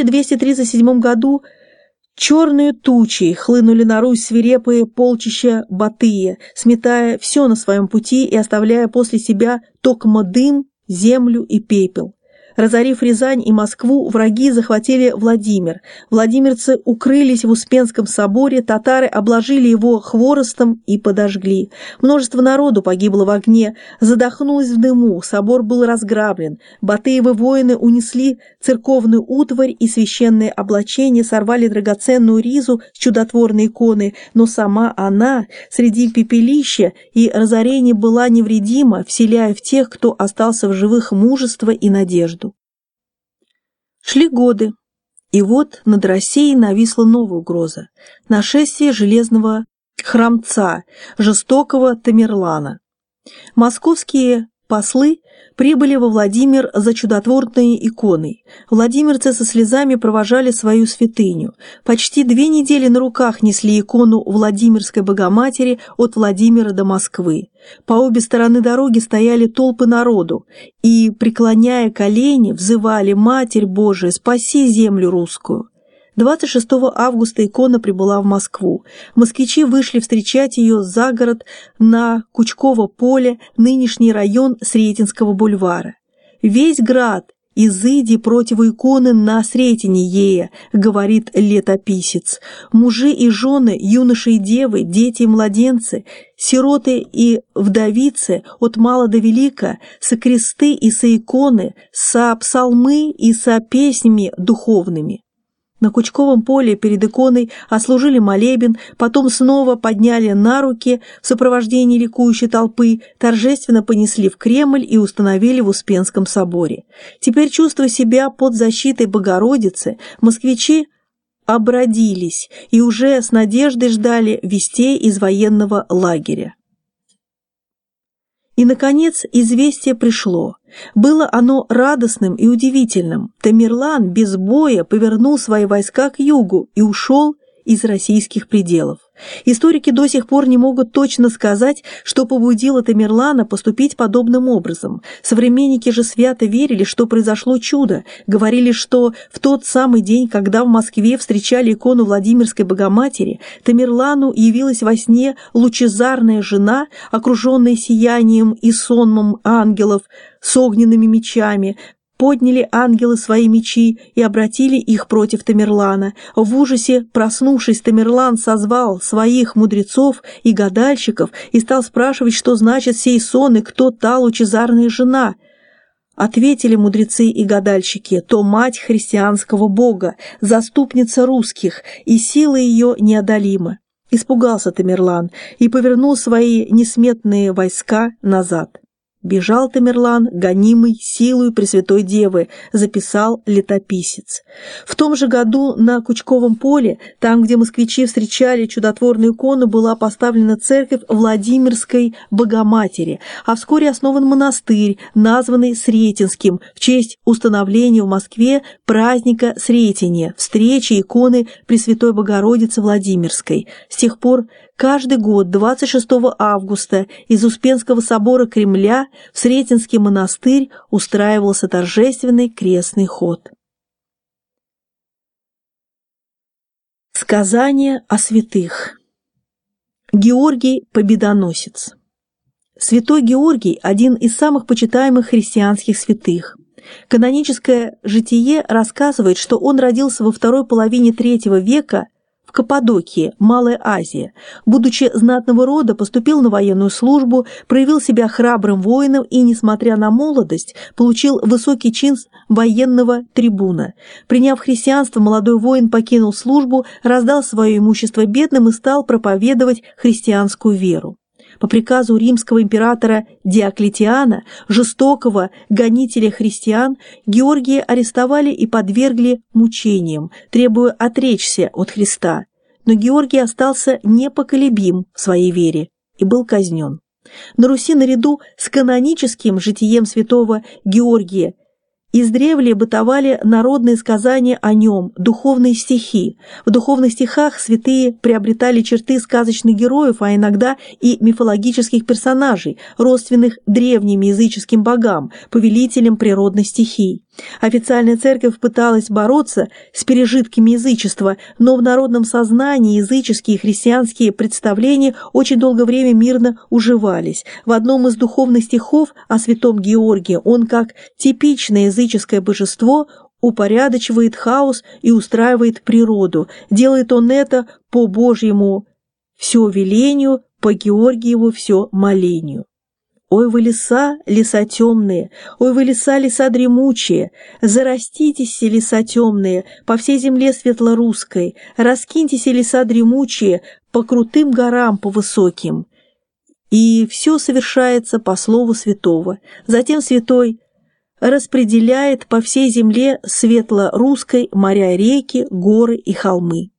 1237 году черные тучи хлынули на Русь свирепые полчища Батыя, сметая все на своем пути и оставляя после себя токмо дым, землю и пепел. Разорив Рязань и Москву, враги захватили Владимир. Владимирцы укрылись в Успенском соборе, татары обложили его хворостом и подожгли. Множество народу погибло в огне, задохнулось в дыму, собор был разграблен. Батыевы воины унесли церковную утварь и священное облачение, сорвали драгоценную ризу с чудотворной иконы, но сама она среди пепелища и разорения была невредима, вселяя в тех, кто остался в живых мужество и надежду. Шли годы, и вот над Россией нависла новая угроза – нашествие железного храмца, жестокого Тамерлана. Московские послы прибыли во Владимир за чудотворной иконой. Владимирцы со слезами провожали свою святыню. Почти две недели на руках несли икону Владимирской Богоматери от Владимира до Москвы. По обе стороны дороги стояли толпы народу и, преклоняя колени, взывали «Матерь Божия, спаси землю русскую». 26 августа икона прибыла в Москву. Москвичи вышли встречать ее за город на Кучково поле, нынешний район Сретенского бульвара. Весь град «Изыди против иконы на Сретене ея», — говорит летописец. Мужи и жены, юноши и девы, дети и младенцы, сироты и вдовицы от мала до велика, со кресты и со иконы, со псалмы и со песнями духовными. На Кучковом поле перед иконой ослужили молебен, потом снова подняли на руки в сопровождении ликующей толпы, торжественно понесли в Кремль и установили в Успенском соборе. Теперь, чувствуя себя под защитой Богородицы, москвичи обродились и уже с надеждой ждали вестей из военного лагеря. И, наконец, известие пришло. Было оно радостным и удивительным. Тамерлан без боя повернул свои войска к югу и ушел из российских пределов. Историки до сих пор не могут точно сказать, что побудило Тамерлана поступить подобным образом. Современники же свято верили, что произошло чудо, говорили, что в тот самый день, когда в Москве встречали икону Владимирской Богоматери, Тамерлану явилась во сне лучезарная жена, окруженная сиянием и сонмом ангелов с огненными мечами, подняли ангелы свои мечи и обратили их против Тамерлана. В ужасе, проснувшись, Тамерлан созвал своих мудрецов и гадальщиков и стал спрашивать, что значит сей сон и кто та лучезарная жена. Ответили мудрецы и гадальщики, то мать христианского бога, заступница русских, и сила ее неодолима. Испугался Тамерлан и повернул свои несметные войска назад. Бежал Тамерлан, гонимый силой Пресвятой Девы, записал летописец. В том же году на Кучковом поле, там, где москвичи встречали чудотворную икону, была поставлена церковь Владимирской Богоматери, а вскоре основан монастырь, названный Сретенским, в честь установления в Москве праздника Сретения, встречи иконы Пресвятой Богородицы Владимирской. С тех пор Каждый год 26 августа из Успенского собора Кремля в Сретенский монастырь устраивался торжественный крестный ход. Сказание о святых Георгий Победоносец Святой Георгий – один из самых почитаемых христианских святых. Каноническое житие рассказывает, что он родился во второй половине третьего века в Каппадокии, Малая Азия. Будучи знатного рода, поступил на военную службу, проявил себя храбрым воином и, несмотря на молодость, получил высокий чин военного трибуна. Приняв христианство, молодой воин покинул службу, раздал свое имущество бедным и стал проповедовать христианскую веру по приказу римского императора Диоклетиана, жестокого гонителя христиан, Георгия арестовали и подвергли мучениям, требуя отречься от Христа. Но Георгий остался непоколебим в своей вере и был казнен. На Руси наряду с каноническим житием святого Георгия Издревле бытовали народные сказания о нем, духовные стихи. В духовных стихах святые приобретали черты сказочных героев, а иногда и мифологических персонажей, родственных древним языческим богам, повелителям природных стихий. Официальная церковь пыталась бороться с пережитками язычества, но в народном сознании языческие и христианские представления очень долгое время мирно уживались. В одном из духовных стихов о святом Георгии он как типичное языческое божество упорядочивает хаос и устраивает природу. Делает он это по Божьему все велению, по Георгиеву все молению. Ой вы леса, леса темные, ой вы леса, леса дремучие, зараститесь, леса темные, по всей земле светлорусской, раскиньтесь, леса дремучие, по крутым горам, по высоким. И все совершается по слову святого. Затем святой распределяет по всей земле светло-русской моря, реки, горы и холмы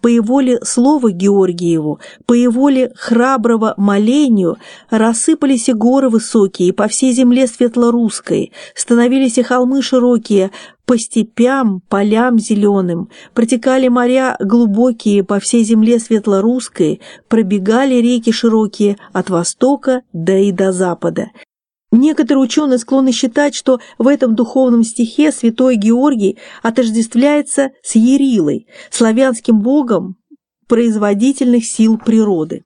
по его ли слову Георгиеву, по его ли храброго молению рассыпались и горы высокие, по всей земле светлорусской, становились и холмы широкие, по степям, полям зеленым, протекали моря глубокие по всей земле светлорусской, пробегали реки широкие от востока да и до запада, Некоторые ученые склонны считать, что в этом духовном стихе святой Георгий отождествляется с Ерилой, славянским богом производительных сил природы.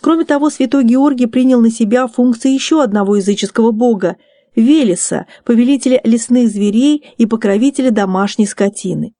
Кроме того, святой Георгий принял на себя функции еще одного языческого бога – Велеса, повелителя лесных зверей и покровителя домашней скотины.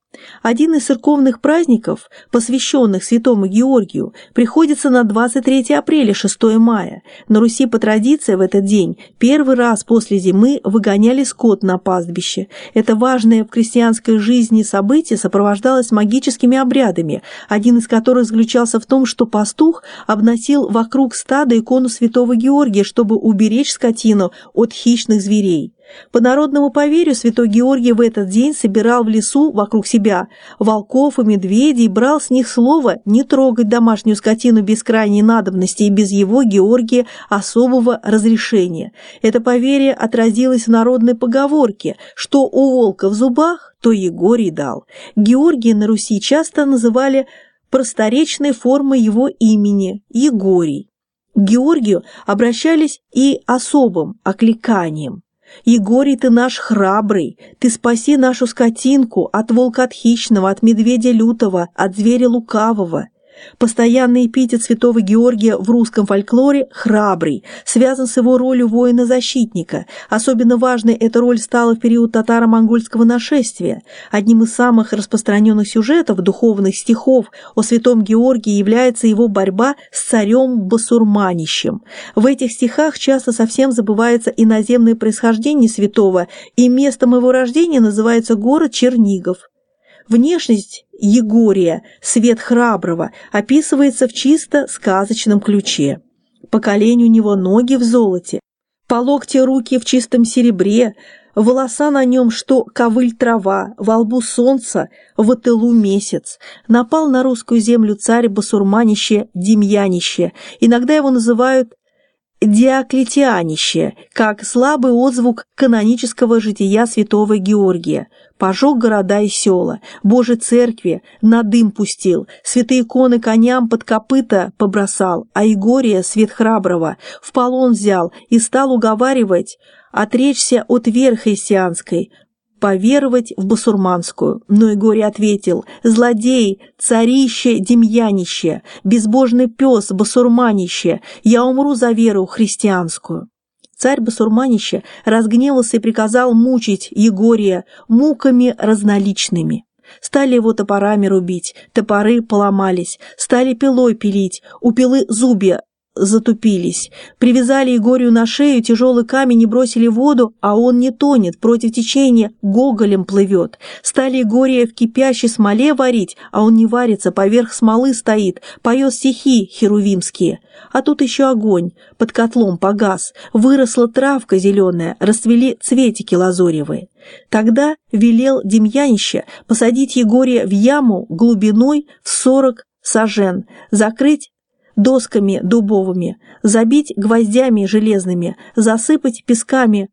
Один из церковных праздников, посвященных святому Георгию, приходится на 23 апреля, 6 мая. На Руси по традиции в этот день первый раз после зимы выгоняли скот на пастбище. Это важное в крестьянской жизни событие сопровождалось магическими обрядами, один из которых заключался в том, что пастух обносил вокруг стада икону святого Георгия, чтобы уберечь скотину от хищных зверей. По народному поверью, святой Георгий в этот день собирал в лесу вокруг себя волков и медведей, брал с них слово не трогать домашнюю скотину без крайней надобности и без его, Георгия, особого разрешения. Это поверье отразилось в народной поговорке, что у волка в зубах, то Егорий дал. Георгия на Руси часто называли просторечной формой его имени – Егорий. К Георгию обращались и особым окликанием. Егорий, ты наш храбрый, ты спаси нашу скотинку от волка от хищного, от медведя лютого, от зверя лукавого. Постоянный эпитет святого Георгия в русском фольклоре «храбрый» связан с его ролью воина-защитника. Особенно важной эта роль стала в период татаро-монгольского нашествия. Одним из самых распространенных сюжетов духовных стихов о святом Георгии является его борьба с царем Басурманищем. В этих стихах часто совсем забывается иноземное происхождение святого, и местом его рождения называется город Чернигов. Внешность Егория, свет храброго, описывается в чисто сказочном ключе. По коленю у него ноги в золоте, по локте руки в чистом серебре, волоса на нем, что ковыль трава, во лбу солнца, в тылу месяц. Напал на русскую землю царь Басурманище Демьянище, иногда его называют Диоклетианище, как слабый отзвук канонического жития святого Георгия. Пожег города и села, Божьей церкви на дым пустил, святые иконы коням под копыта побросал, а Егория, свет храброго, в полон взял и стал уговаривать отречься от веры христианской, поверовать в басурманскую. Но Игорь ответил, «Злодей, царище, демьянище, безбожный пес, басурманище, я умру за веру христианскую». Царь Басурманище разгневался и приказал мучить Егория муками разноличными. Стали его топорами рубить, топоры поломались, стали пилой пилить, у пилы зубья затупились. Привязали Егорию на шею, тяжелый камень и бросили в воду, а он не тонет, против течения гоголем плывет. Стали Егория в кипящей смоле варить, а он не варится, поверх смолы стоит, поет стихи херувимские. А тут еще огонь, под котлом погас, выросла травка зеленая, расцвели цветики лазоревые. Тогда велел Демьянище посадить Егория в яму глубиной в сорок сажен, закрыть досками дубовыми, забить гвоздями железными, засыпать песками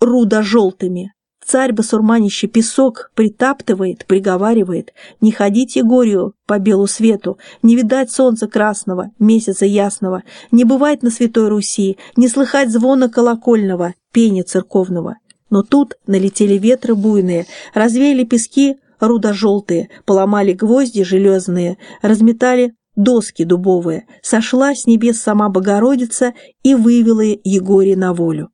рудо-желтыми. Царь басурманище песок притаптывает, приговаривает, не ходить Егорию по белу свету, не видать солнца красного, месяца ясного, не бывать на Святой Руси, не слыхать звона колокольного, пения церковного. Но тут налетели ветры буйные, развеяли пески рудо-желтые, поломали гвозди железные, разметали доски дубовые, сошла с небес сама Богородица и вывела Егория на волю.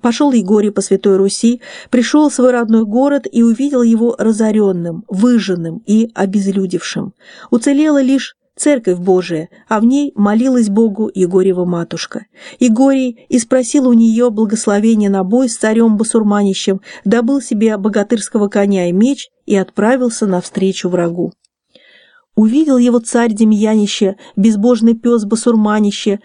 Пошел Егорий по Святой Руси, пришел в свой родной город и увидел его разоренным, выжженным и обезлюдевшим. Уцелела лишь Церковь Божия, а в ней молилась Богу Егорьева матушка. Егорий и спросил у нее благословения на бой с царем Басурманищем, добыл себе богатырского коня и меч и отправился навстречу врагу. Увидел его царь Демьянище, безбожный пес Басурманище,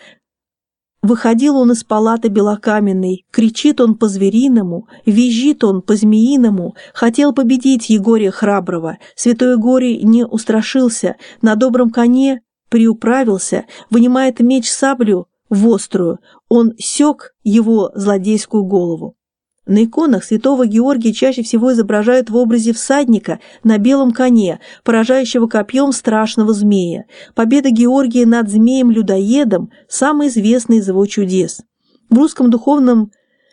Выходил он из палаты белокаменной, кричит он по-звериному, визжит он по-змеиному, хотел победить Егория храброго. Святой Егорий не устрашился, на добром коне приуправился, вынимает меч саблю в острую, он сёк его злодейскую голову. На иконах святого Георгия чаще всего изображают в образе всадника на белом коне, поражающего копьем страшного змея. Победа Георгия над змеем-людоедом – самый известный из его чудес. В русском духовном